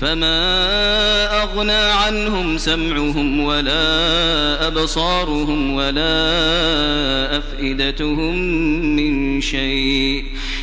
فما أغنى عنهم سمعهم ولا أبصارهم ولا أفئدتهم من شيء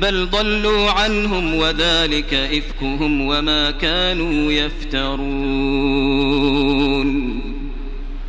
بل ضلوا عنهم وذلك إفكهم وما كانوا يفترون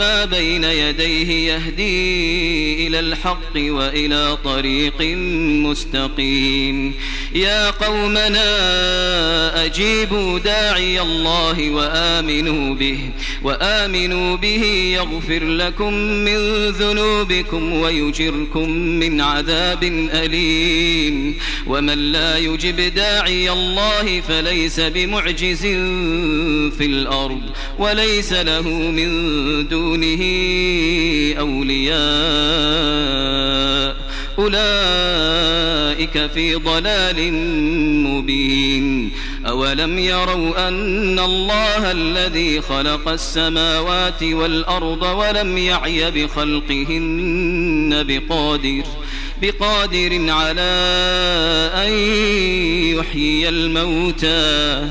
بما بين يديه يهدي إلى الحق وإلى طريق مستقيم. يا قومنا أجيبوا داعي الله وآمنوا به وآمنوا به يغفر لكم من ذنوبكم ويجركم من عذاب أليم. ومن لا يجب داعي الله فليس بمعجز في الأرض وليس له من دون دونه أولياء. أولئك في ضلال مبين. أولم يروا أن الله الذي خلق السماوات والأرض ولم يعي بخلقهن بقادر بقادر على أن يحيي الموتى.